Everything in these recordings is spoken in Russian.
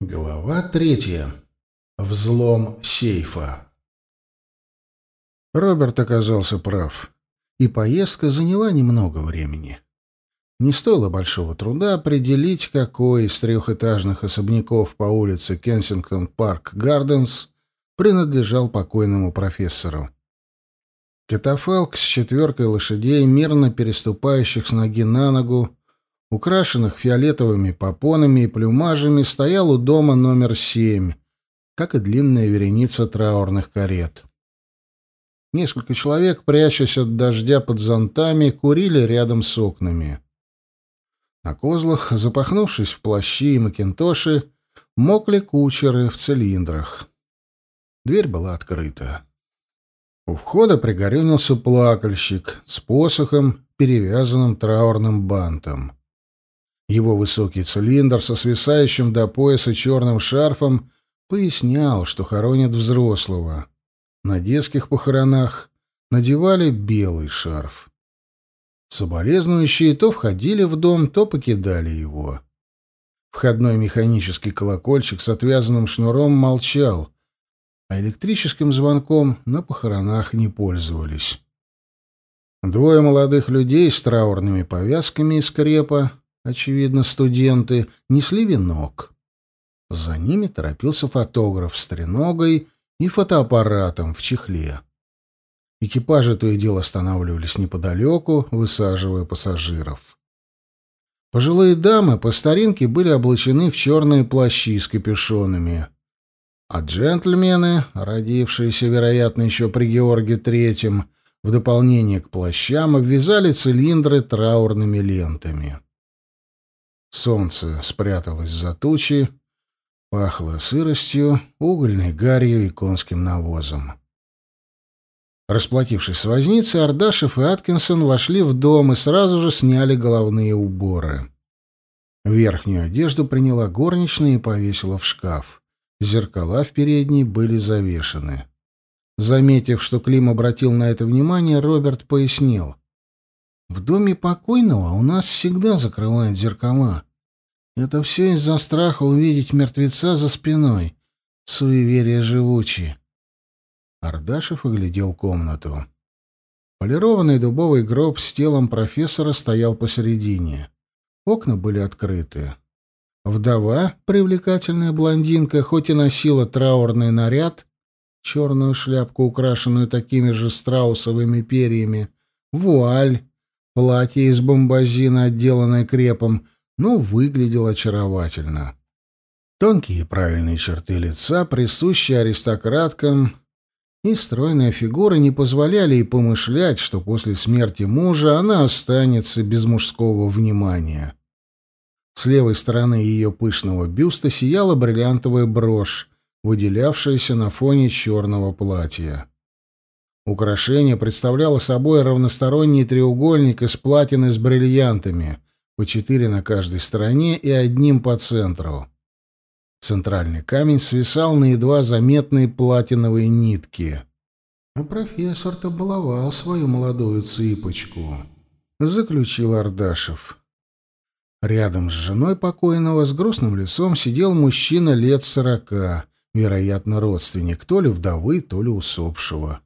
Глава третья. Взлом сейфа. Роберт оказался прав, и поездка заняла немного времени. Не стоило большого труда определить, какой из трехэтажных особняков по улице Кенсингтон-Парк-Гарденс принадлежал покойному профессору. Катафалк с четверкой лошадей, мирно переступающих с ноги на ногу, украшенных фиолетовыми попонами и плюмажами, стоял у дома номер семь, как и длинная вереница траурных карет. Несколько человек, прячась от дождя под зонтами, курили рядом с окнами. На козлах, запахнувшись в плащи и макинтоши, мокли кучеры в цилиндрах. Дверь была открыта. У входа пригорюнился плакальщик с посохом, перевязанным траурным бантом. Его высокий цилиндр со свисающим до пояса черным шарфом пояснял, что хоронят взрослого. На детских похоронах надевали белый шарф. Соболезнующие то входили в дом, то покидали его. Входной механический колокольчик с отвязанным шнуром молчал, а электрическим звонком на похоронах не пользовались. Двое молодых людей с траурными повязками из крепа очевидно, студенты, несли венок. За ними торопился фотограф с треногой и фотоаппаратом в чехле. Экипажи то и дело останавливались неподалеку, высаживая пассажиров. Пожилые дамы по старинке были облачены в черные плащи с капюшонами, а джентльмены, родившиеся, вероятно, еще при Георге Третьем, в дополнение к плащам обвязали цилиндры траурными лентами. Солнце спряталось за тучи, пахло сыростью, угольной гарью и конским навозом. Расплатившись с возницей, Ардашев и Аткинсон вошли в дом и сразу же сняли головные уборы. Верхнюю одежду приняла горничная и повесила в шкаф. Зеркала в передней были завешены. Заметив, что Клим обратил на это внимание, Роберт пояснил. В доме покойного у нас всегда закрывают зеркала. Это все из-за страха увидеть мертвеца за спиной. Суеверие живучие. Ардашев оглядел комнату. Полированный дубовый гроб с телом профессора стоял посередине. Окна были открыты. Вдова, привлекательная блондинка, хоть и носила траурный наряд, черную шляпку, украшенную такими же страусовыми перьями, вуаль, Платье из бомбазина, отделанное крепом, ну, выглядело очаровательно. Тонкие правильные черты лица, присущие аристократкам, и стройная фигура не позволяли ей помышлять, что после смерти мужа она останется без мужского внимания. С левой стороны ее пышного бюста сияла бриллиантовая брошь, выделявшаяся на фоне черного платья. Украшение представляло собой равносторонний треугольник из платины с бриллиантами, по четыре на каждой стороне и одним по центру. Центральный камень свисал на едва заметные платиновые нитки. «А профессор-то баловал свою молодую цыпочку», — заключил Ардашев. Рядом с женой покойного с грустным лицом сидел мужчина лет сорока, вероятно, родственник то ли вдовы, то ли усопшего.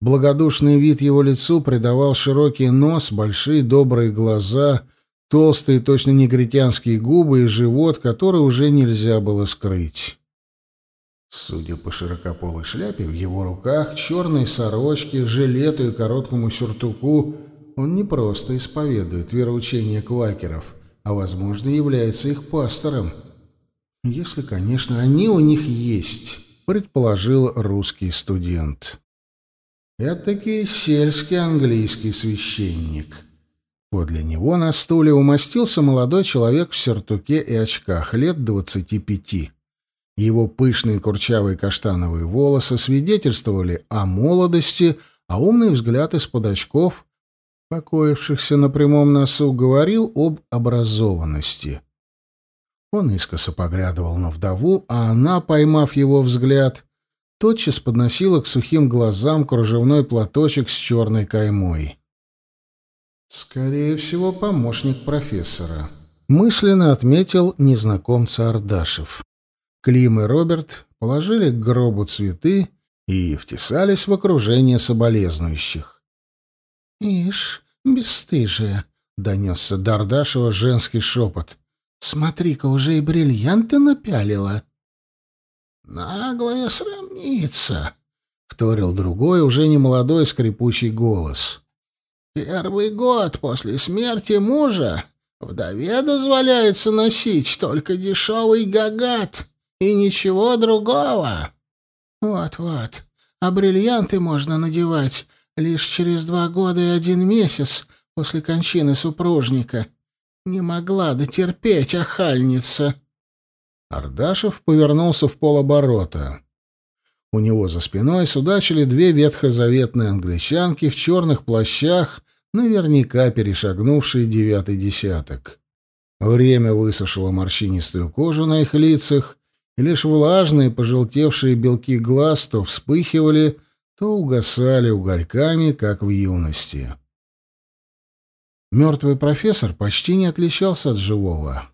Благодушный вид его лицу придавал широкий нос, большие добрые глаза, толстые, точно негритянские губы и живот, который уже нельзя было скрыть. Судя по широкополой шляпе, в его руках, черной сорочке, жилету и короткому сюртуку он не просто исповедует вероучение квакеров, а, возможно, является их пастором. Если, конечно, они у них есть, предположил русский студент. Этакий сельский английский священник. Подле него на стуле умостился молодой человек в сюртуке и очках, лет двадцати пяти. Его пышные курчавые каштановые волосы свидетельствовали о молодости, а умный взгляд из-под очков, покоившихся на прямом носу, говорил об образованности. Он искоса поглядывал на вдову, а она, поймав его взгляд, тотчас подносила к сухим глазам кружевной платочек с черной каймой. «Скорее всего, помощник профессора», — мысленно отметил незнакомца Ардашев. Клим и Роберт положили к гробу цветы и втесались в окружение соболезнующих. «Ишь, бесстыжие!» — донесся до Ардашева женский шепот. «Смотри-ка, уже и бриллианты напялила!» «Наглая срамница!» — вторил другой, уже не молодой скрипучий голос. «Первый год после смерти мужа вдове дозволяется носить только дешевый гагат и ничего другого. Вот-вот, а бриллианты можно надевать лишь через два года и один месяц после кончины супружника. Не могла дотерпеть охальница». Ардашев повернулся в полоборота. У него за спиной судачили две ветхозаветные англичанки в черных плащах, наверняка перешагнувшие девятый десяток. Время высушило морщинистую кожу на их лицах, и лишь влажные, пожелтевшие белки глаз то вспыхивали, то угасали угольками, как в юности. Мертвый профессор почти не отличался от живого.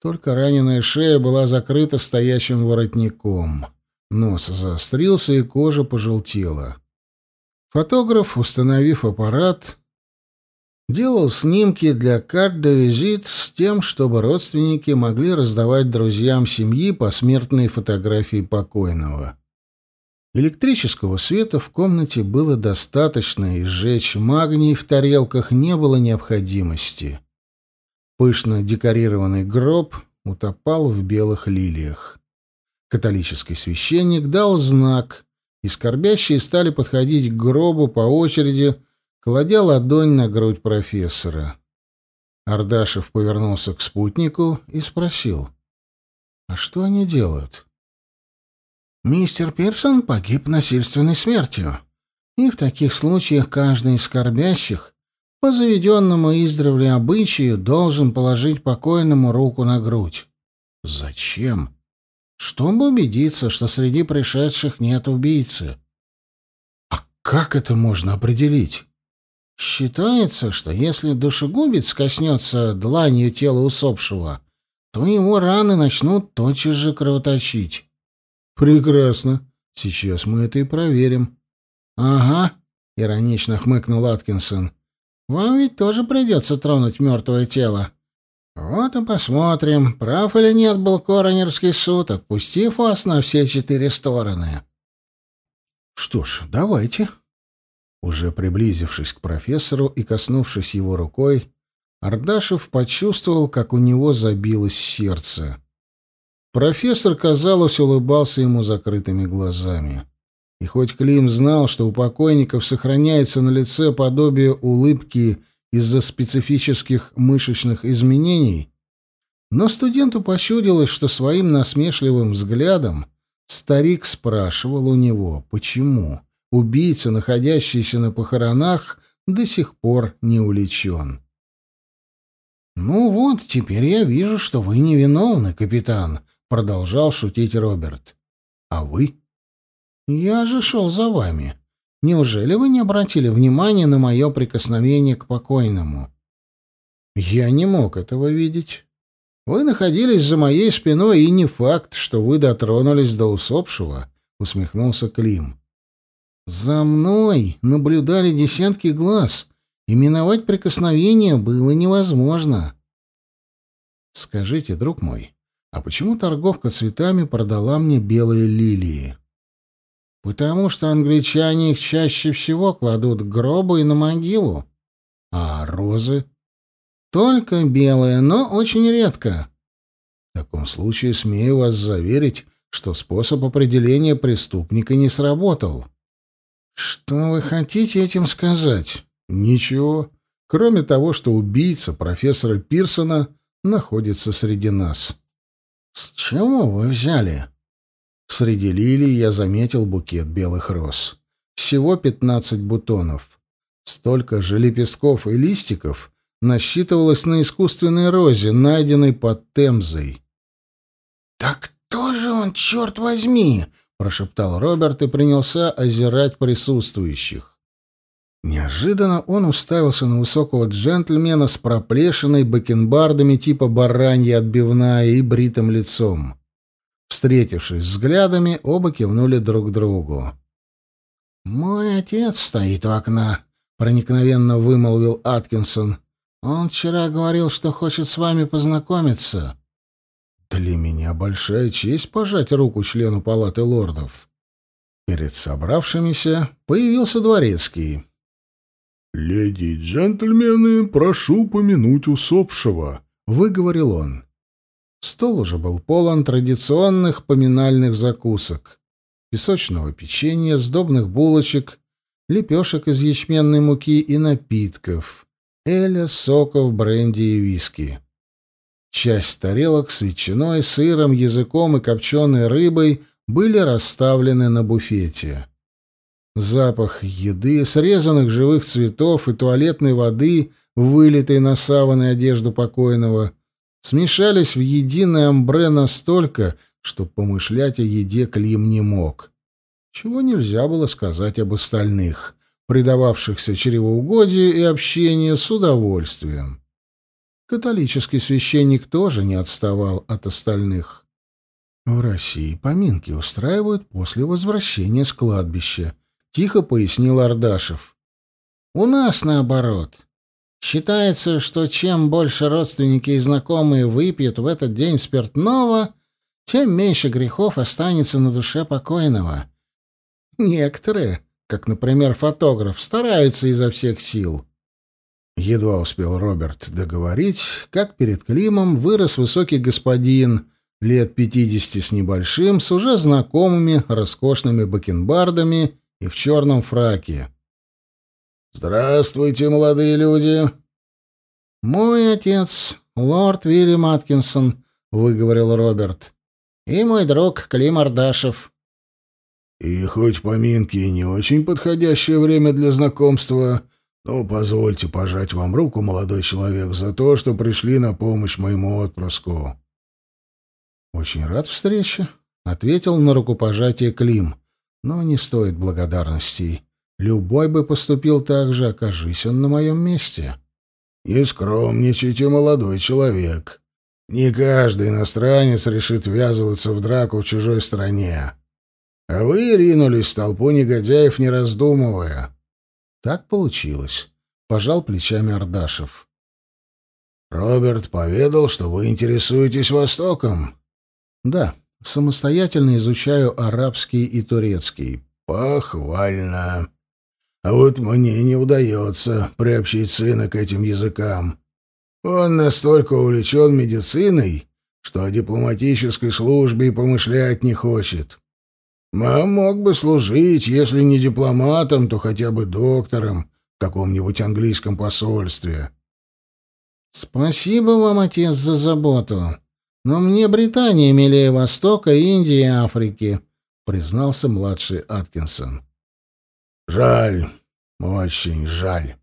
Только раненая шея была закрыта стоящим воротником. Нос заострился, и кожа пожелтела. Фотограф, установив аппарат, делал снимки для карт де визит с тем, чтобы родственники могли раздавать друзьям семьи посмертные фотографии покойного. Электрического света в комнате было достаточно, и сжечь магний в тарелках не было необходимости. Пышно декорированный гроб утопал в белых лилиях. Католический священник дал знак, и скорбящие стали подходить к гробу по очереди, кладя ладонь на грудь профессора. Ардашев повернулся к спутнику и спросил, «А что они делают?» «Мистер Пирсон погиб насильственной смертью, и в таких случаях каждый из скорбящих по заведенному издревле обычаю должен положить покойному руку на грудь. Зачем? Чтобы убедиться, что среди пришедших нет убийцы. А как это можно определить? Считается, что если душегубец коснется дланью тела усопшего, то его раны начнут тотчас же кровоточить. Прекрасно. Сейчас мы это и проверим. Ага, иронично хмыкнул Аткинсон. Вам ведь тоже придется тронуть мертвое тело. Вот и посмотрим, прав или нет был коронерский суд, отпустив вас на все четыре стороны. Что ж, давайте. Уже приблизившись к профессору и коснувшись его рукой, Ардашев почувствовал, как у него забилось сердце. Профессор, казалось, улыбался ему закрытыми глазами. И хоть Клим знал, что у покойников сохраняется на лице подобие улыбки из-за специфических мышечных изменений, но студенту почудилось, что своим насмешливым взглядом старик спрашивал у него, почему убийца, находящийся на похоронах, до сих пор не уличен. «Ну вот, теперь я вижу, что вы невиновны, капитан», — продолжал шутить Роберт. «А вы?» «Я же шел за вами. Неужели вы не обратили внимания на мое прикосновение к покойному?» «Я не мог этого видеть. Вы находились за моей спиной, и не факт, что вы дотронулись до усопшего», — усмехнулся Клим. «За мной наблюдали десятки глаз, и миновать прикосновение было невозможно». «Скажите, друг мой, а почему торговка цветами продала мне белые лилии?» Потому что англичане их чаще всего кладут к гробу и на могилу. А розы? Только белые, но очень редко. В таком случае смею вас заверить, что способ определения преступника не сработал. Что вы хотите этим сказать? Ничего, кроме того, что убийца профессора Пирсона находится среди нас. С чего вы взяли? Среди лилий я заметил букет белых роз. Всего пятнадцать бутонов. Столько же лепестков и листиков насчитывалось на искусственной розе, найденной под Темзой. «Так кто же он, черт возьми?» — прошептал Роберт и принялся озирать присутствующих. Неожиданно он уставился на высокого джентльмена с проплешиной бакенбардами типа баранья отбивная и бритым лицом. Встретившись взглядами, оба кивнули друг другу. «Мой отец стоит у окна», — проникновенно вымолвил Аткинсон. «Он вчера говорил, что хочет с вами познакомиться». «Для меня большая честь пожать руку члену палаты лордов». Перед собравшимися появился дворецкий. «Леди и джентльмены, прошу помянуть усопшего», — выговорил он. Стол уже был полон традиционных поминальных закусок. Песочного печенья, сдобных булочек, лепешек из ячменной муки и напитков, эля, соков, бренди и виски. Часть тарелок с ветчиной, сыром, языком и копченой рыбой были расставлены на буфете. Запах еды, срезанных живых цветов и туалетной воды, вылитой на саван и одежду покойного, смешались в единое амбре настолько, что помышлять о еде Клим не мог. Чего нельзя было сказать об остальных, предававшихся чревоугодию и общению с удовольствием. Католический священник тоже не отставал от остальных. В России поминки устраивают после возвращения с кладбища, — тихо пояснил Ардашев. «У нас наоборот. Считается, что чем больше родственники и знакомые выпьют в этот день спиртного, тем меньше грехов останется на душе покойного. Некоторые, как, например, фотограф, стараются изо всех сил». Едва успел Роберт договорить, как перед Климом вырос высокий господин, лет пятидесяти с небольшим, с уже знакомыми роскошными бакенбардами и в черном фраке. «Здравствуйте, молодые люди!» «Мой отец, лорд Вильям Аткинсон», — выговорил Роберт, — «и мой друг Клим Ардашев». «И хоть поминки не очень подходящее время для знакомства, но позвольте пожать вам руку, молодой человек, за то, что пришли на помощь моему отпрыску». «Очень рад встрече», — ответил на рукопожатие Клим. Но не стоит благодарностей. Любой бы поступил так же, окажись он на моем месте. Не скромничайте, молодой человек. Не каждый иностранец решит ввязываться в драку в чужой стране. А вы ринулись в толпу негодяев, не раздумывая. Так получилось. Пожал плечами Ардашев. Роберт поведал, что вы интересуетесь Востоком. Да, Самостоятельно изучаю арабский и турецкий. Похвально. А вот мне не удается приобщить сына к этим языкам. Он настолько увлечен медициной, что о дипломатической службе и помышлять не хочет. А мог бы служить, если не дипломатом, то хотя бы доктором в каком-нибудь английском посольстве. Спасибо вам, отец, за заботу. Но мне Британия милее Востока, Индии и Африки, признался младший Аткинсон. Жаль, очень жаль.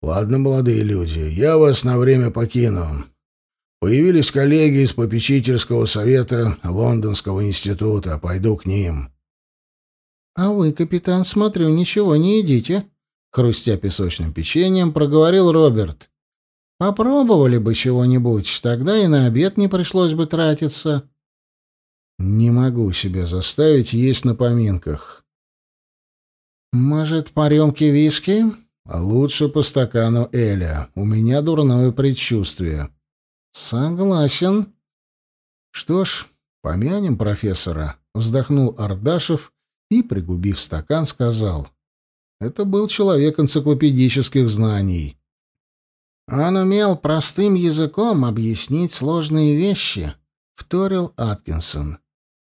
Ладно, молодые люди, я вас на время покину. Появились коллеги из попечительского совета Лондонского института, пойду к ним. А вы, капитан, смотрю, ничего не едите, хрустя песочным печеньем, проговорил Роберт. Попробовали бы чего-нибудь, тогда и на обед не пришлось бы тратиться. Не могу себя заставить есть на поминках. Может, по рюмке виски? Лучше по стакану Эля. У меня дурное предчувствие. Согласен. Что ж, помянем профессора, вздохнул Ардашев и, пригубив стакан, сказал: "Это был человек энциклопедических знаний. Он умел простым языком объяснить сложные вещи, вторил Аткинсон.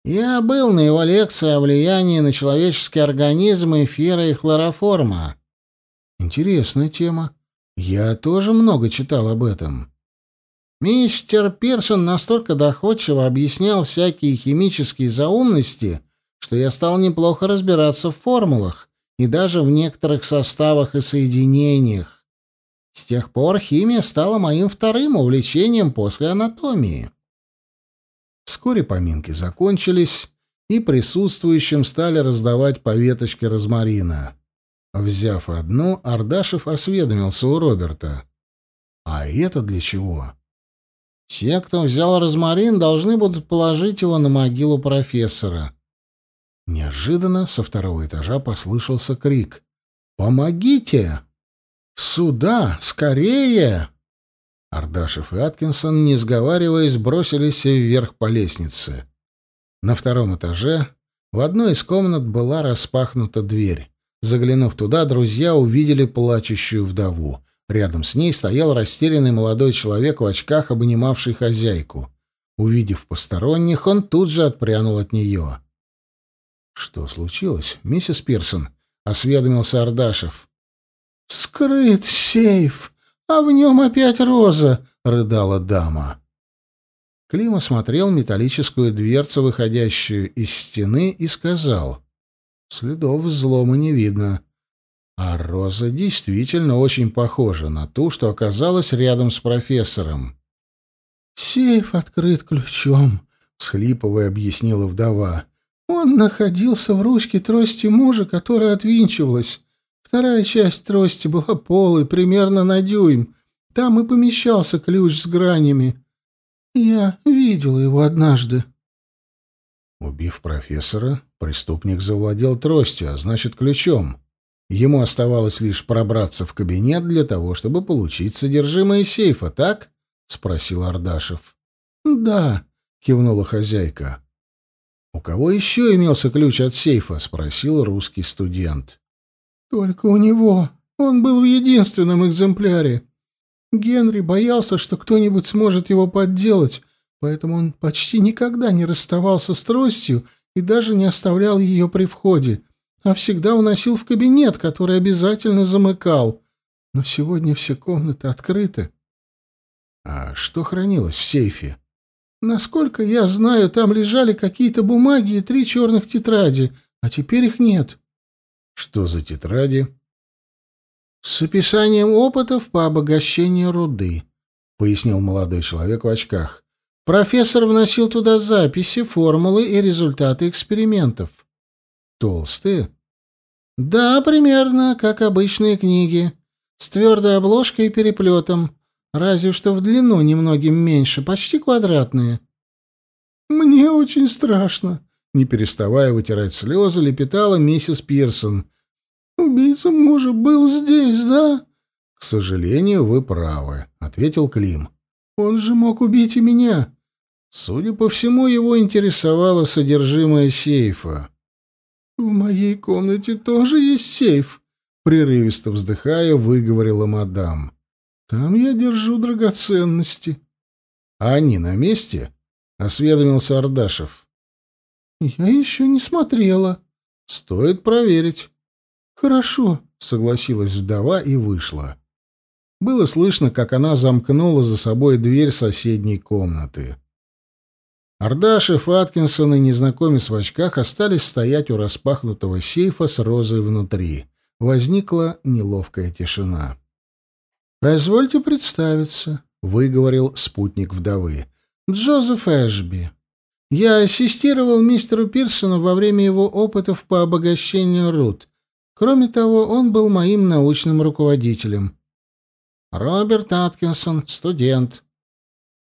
Я был на его лекции о влиянии на человеческий организм эфира и хлороформа. Интересная тема. Я тоже много читал об этом. Мистер Пирсон настолько доходчиво объяснял всякие химические заумности, что я стал неплохо разбираться в формулах и даже в некоторых составах и соединениях. С тех пор химия стала моим вторым увлечением после анатомии. Вскоре поминки закончились, и присутствующим стали раздавать по веточке розмарина. Взяв одну, Ардашев осведомился у Роберта. «А это для чего?» «Все, кто взял розмарин, должны будут положить его на могилу профессора». Неожиданно со второго этажа послышался крик. «Помогите! Сюда! Скорее!» Ардашев и Аткинсон, не сговариваясь, бросились вверх по лестнице. На втором этаже в одной из комнат была распахнута дверь. Заглянув туда, друзья увидели плачущую вдову. Рядом с ней стоял растерянный молодой человек в очках, обнимавший хозяйку. Увидев посторонних, он тут же отпрянул от нее. «Что случилось, миссис Пирсон?» — осведомился Ардашев. «Вскрыт сейф, а в нем опять роза!» — рыдала дама. Клим осмотрел металлическую дверцу, выходящую из стены, и сказал. «Следов взлома не видно. А роза действительно очень похожа на ту, что оказалась рядом с профессором». «Сейф открыт ключом», — всхлипывая, объяснила вдова. «Он находился в ручке трости мужа, которая отвинчивалась. Вторая часть трости была полой, примерно на дюйм. Там и помещался ключ с гранями. Я видела его однажды. Убив профессора, преступник завладел тростью, а значит, ключом. Ему оставалось лишь пробраться в кабинет для того, чтобы получить содержимое сейфа, так? спросил Ардашев. Да, кивнула хозяйка. У кого еще имелся ключ от сейфа? спросил русский студент. Только у него. Он был в единственном экземпляре. Генри боялся, что кто-нибудь сможет его подделать, поэтому он почти никогда не расставался с тростью и даже не оставлял ее при входе, а всегда уносил в кабинет, который обязательно замыкал. Но сегодня все комнаты открыты. А что хранилось в сейфе? Насколько я знаю, там лежали какие-то бумаги и три черных тетради, а теперь их нет. Что за тетради? «С описанием опытов по обогащению руды», — пояснил молодой человек в очках. «Профессор вносил туда записи, формулы и результаты экспериментов». «Толстые?» «Да, примерно, как обычные книги, с твердой обложкой и переплетом, разве что в длину немногим меньше, почти квадратные». «Мне очень страшно», — не переставая вытирать слезы, лепетала миссис Пирсон — «Убийца мужа был здесь, да?» «К сожалению, вы правы», — ответил Клим. «Он же мог убить и меня». Судя по всему, его интересовало содержимое сейфа. «В моей комнате тоже есть сейф», — прерывисто вздыхая, выговорила мадам. «Там я держу драгоценности». «А они на месте?» — осведомился Ардашев. «Я еще не смотрела». «Стоит проверить». «Хорошо», — согласилась вдова и вышла. Было слышно, как она замкнула за собой дверь соседней комнаты. Ардашев, Аткинсон и незнакомец в очках остались стоять у распахнутого сейфа с розой внутри. Возникла неловкая тишина. «Позвольте представиться», — выговорил спутник вдовы. «Джозеф Эшби. Я ассистировал мистеру Пирсону во время его опытов по обогащению руд Кроме того, он был моим научным руководителем. Роберт Аткинсон, студент.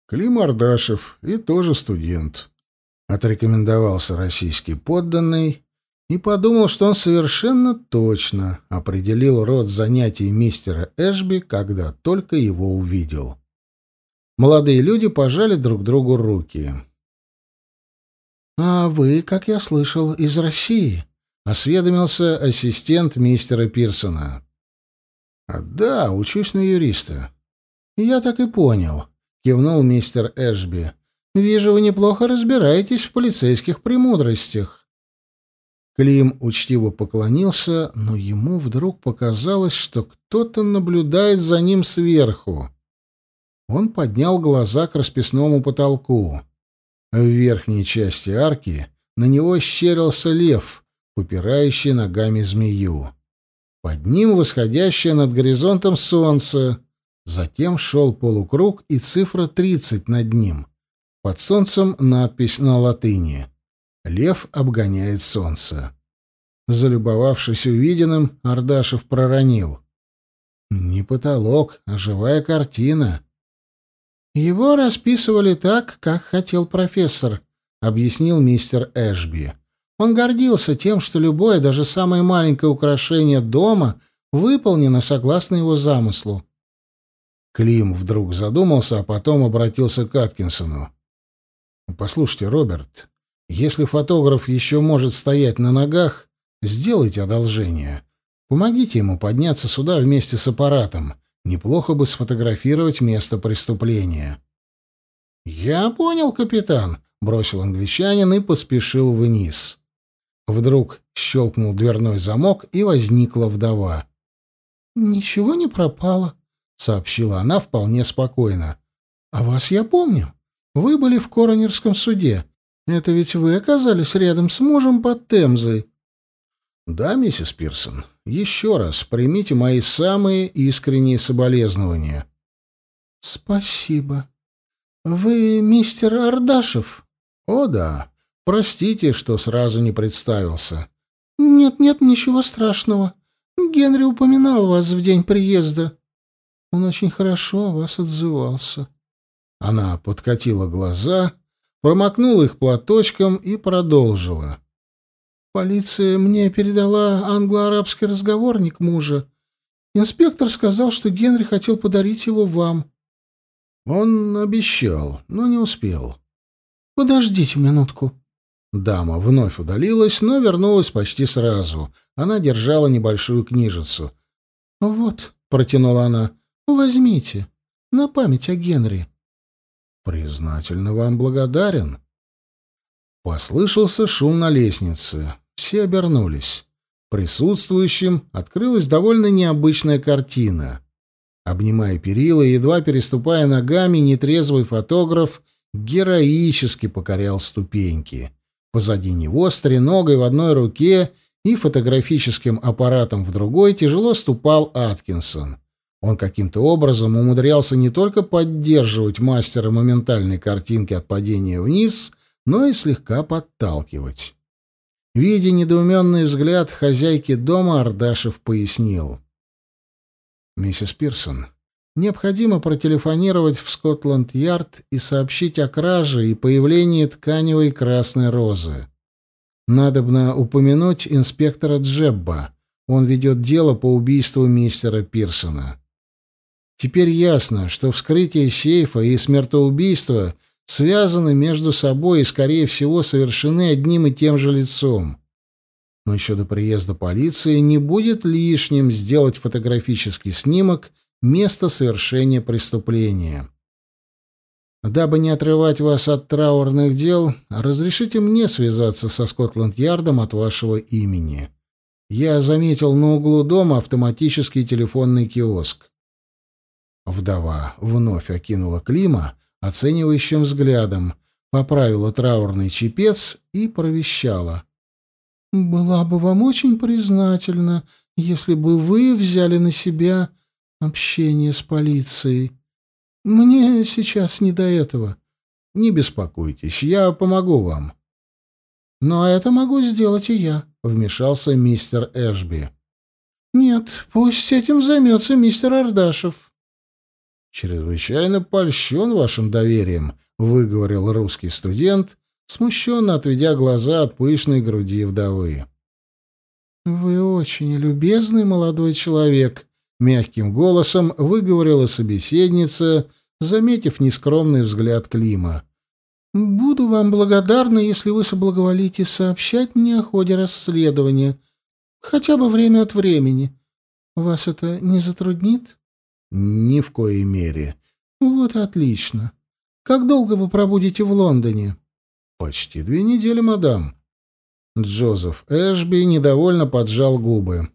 Клим Ардашев, и тоже студент. Отрекомендовался российский подданный и подумал, что он совершенно точно определил род занятий мистера Эшби, когда только его увидел. Молодые люди пожали друг другу руки. «А вы, как я слышал, из России?» — осведомился ассистент мистера Пирсона. «А, «Да, учусь на юриста». «Я так и понял», — кивнул мистер Эшби. «Вижу, вы неплохо разбираетесь в полицейских премудростях». Клим учтиво поклонился, но ему вдруг показалось, что кто-то наблюдает за ним сверху. Он поднял глаза к расписному потолку. В верхней части арки на него щерился лев — попирающий ногами змею. Под ним восходящее над горизонтом солнце. Затем шел полукруг и цифра 30 над ним. Под солнцем надпись на латыни. «Лев обгоняет солнце». Залюбовавшись увиденным, Ардашев проронил. «Не потолок, а живая картина». «Его расписывали так, как хотел профессор», — объяснил мистер Эшби. Он гордился тем, что любое, даже самое маленькое украшение дома выполнено согласно его замыслу. Клим вдруг задумался, а потом обратился к Аткинсону. «Послушайте, Роберт, если фотограф еще может стоять на ногах, сделайте одолжение. Помогите ему подняться сюда вместе с аппаратом. Неплохо бы сфотографировать место преступления». «Я понял, капитан», — бросил англичанин и поспешил вниз. Вдруг щелкнул дверной замок, и возникла вдова. «Ничего не пропало», — сообщила она вполне спокойно. «А вас я помню. Вы были в коронерском суде. Это ведь вы оказались рядом с мужем под Темзой». «Да, миссис Пирсон. Еще раз примите мои самые искренние соболезнования». «Спасибо. Вы мистер Ардашев?» «О, да. Простите, что сразу не представился. Нет-нет, ничего страшного. Генри упоминал вас в день приезда. Он очень хорошо о вас отзывался. Она подкатила глаза, промокнула их платочком и продолжила. Полиция мне передала англо-арабский разговорник мужа. Инспектор сказал, что Генри хотел подарить его вам. Он обещал, но не успел. Подождите минутку. Дама вновь удалилась, но вернулась почти сразу. Она держала небольшую книжицу. «Вот», — протянула она, — «возьмите, на память о Генри». «Признательно вам благодарен». Послышался шум на лестнице. Все обернулись. Присутствующим открылась довольно необычная картина. Обнимая перила, едва переступая ногами, нетрезвый фотограф героически покорял ступеньки. Позади него, с треногой в одной руке и фотографическим аппаратом в другой, тяжело ступал Аткинсон. Он каким-то образом умудрялся не только поддерживать мастера моментальной картинки от падения вниз, но и слегка подталкивать. Видя недоуменный взгляд хозяйки дома, Ардашев пояснил. «Миссис Пирсон, Необходимо протелефонировать в Скотланд-Ярд и сообщить о краже и появлении тканевой красной розы. Надобно упомянуть инспектора Джебба. Он ведет дело по убийству мистера Пирсона. Теперь ясно, что вскрытие сейфа и смертоубийство связаны между собой и, скорее всего, совершены одним и тем же лицом. Но еще до приезда полиции не будет лишним сделать фотографический снимок – место совершения преступления. Дабы не отрывать вас от траурных дел, разрешите мне связаться со Скотланд-Ярдом от вашего имени. Я заметил на углу дома автоматический телефонный киоск. Вдова вновь окинула Клима оценивающим взглядом, поправила траурный чепец и провещала. «Была бы вам очень признательна, если бы вы взяли на себя общение с полицией. Мне сейчас не до этого. Не беспокойтесь, я помогу вам. Но это могу сделать и я, вмешался мистер Эшби. Нет, пусть этим займется мистер Ардашев. Чрезвычайно польщен вашим доверием, выговорил русский студент, смущенно отведя глаза от пышной груди вдовы. Вы очень любезный молодой человек, Мягким голосом выговорила собеседница, заметив нескромный взгляд Клима. «Буду вам благодарна, если вы соблаговолите сообщать мне о ходе расследования, хотя бы время от времени. Вас это не затруднит?» «Ни в коей мере». «Вот отлично. Как долго вы пробудете в Лондоне?» «Почти две недели, мадам». Джозеф Эшби недовольно поджал губы.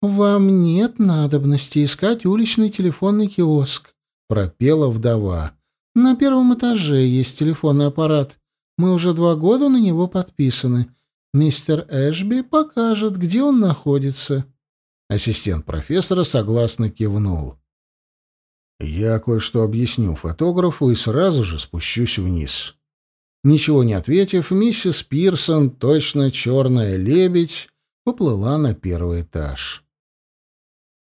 «Вам нет надобности искать уличный телефонный киоск», — пропела вдова. «На первом этаже есть телефонный аппарат. Мы уже два года на него подписаны. Мистер Эшби покажет, где он находится». Ассистент профессора согласно кивнул. «Я кое-что объясню фотографу и сразу же спущусь вниз». Ничего не ответив, миссис Пирсон, точно черная лебедь, поплыла на первый этаж.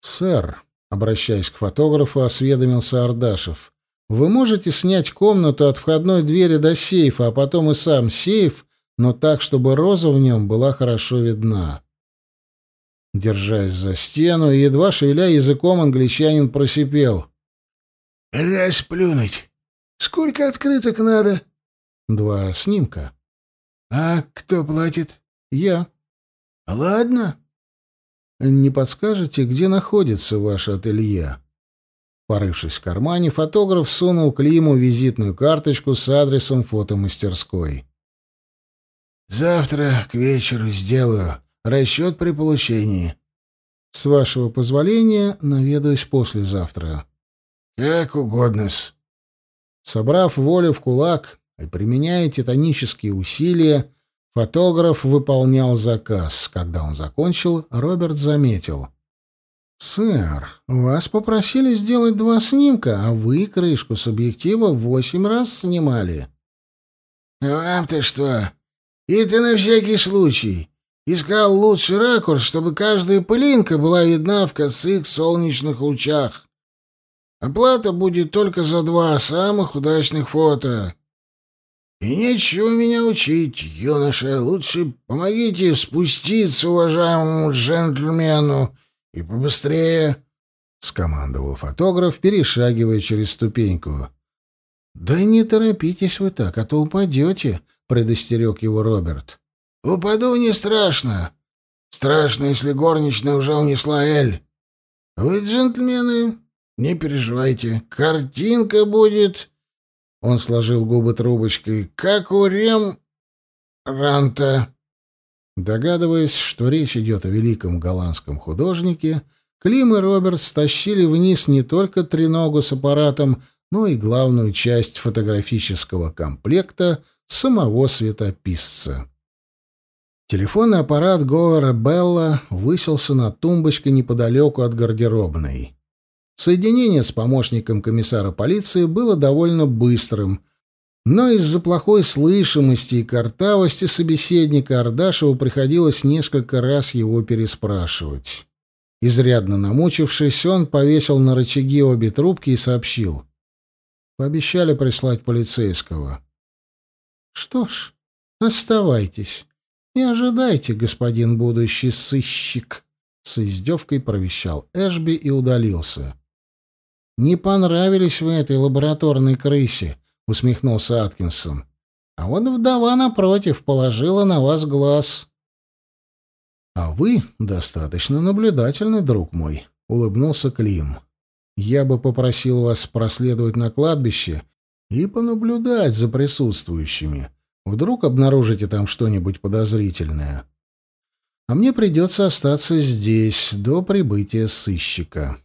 «Сэр», — обращаясь к фотографу, осведомился Ардашев, «вы можете снять комнату от входной двери до сейфа, а потом и сам сейф, но так, чтобы роза в нем была хорошо видна». Держась за стену и едва шевеля языком, англичанин просипел. «Расплюнуть! Сколько открыток надо?» «Два снимка». «А кто платит?» «Я». «Ладно». «Не подскажете, где находится ваше ателье?» Порывшись в кармане, фотограф сунул Климу визитную карточку с адресом фотомастерской. «Завтра к вечеру сделаю. Расчет при получении». «С вашего позволения наведаюсь послезавтра». «Как угодно-с». Собрав волю в кулак и применяя титанические усилия, Фотограф выполнял заказ. Когда он закончил, Роберт заметил. «Сэр, вас попросили сделать два снимка, а вы крышку с объектива восемь раз снимали». «Вам-то что? Это на всякий случай. Искал лучший ракурс, чтобы каждая пылинка была видна в косых солнечных лучах. Оплата будет только за два самых удачных фото. И нечего меня учить, юноша. Лучше помогите спуститься уважаемому джентльмену и побыстрее, — скомандовал фотограф, перешагивая через ступеньку. — Да не торопитесь вы так, а то упадете, — предостерег его Роберт. — Упаду не страшно. Страшно, если горничная уже унесла Эль. Вы, джентльмены, не переживайте. Картинка будет он сложил губы трубочкой. «Как у Рем... Ранта...» Догадываясь, что речь идет о великом голландском художнике, Клим и Роберт стащили вниз не только треногу с аппаратом, но и главную часть фотографического комплекта самого светописца. Телефонный аппарат Гоэра Белла высился на тумбочке неподалеку от гардеробной. Соединение с помощником комиссара полиции было довольно быстрым, но из-за плохой слышимости и картавости собеседника Ардашеву приходилось несколько раз его переспрашивать. Изрядно намучившись, он повесил на рычаги обе трубки и сообщил. Пообещали прислать полицейского. «Что ж, оставайтесь и ожидайте, господин будущий сыщик», — с издевкой провещал Эшби и удалился. «Не понравились вы этой лабораторной крысе», — усмехнулся Аткинсон. «А вот вдова, напротив, положила на вас глаз». «А вы достаточно наблюдательный, друг мой», — улыбнулся Клим. «Я бы попросил вас проследовать на кладбище и понаблюдать за присутствующими. Вдруг обнаружите там что-нибудь подозрительное. А мне придется остаться здесь до прибытия сыщика».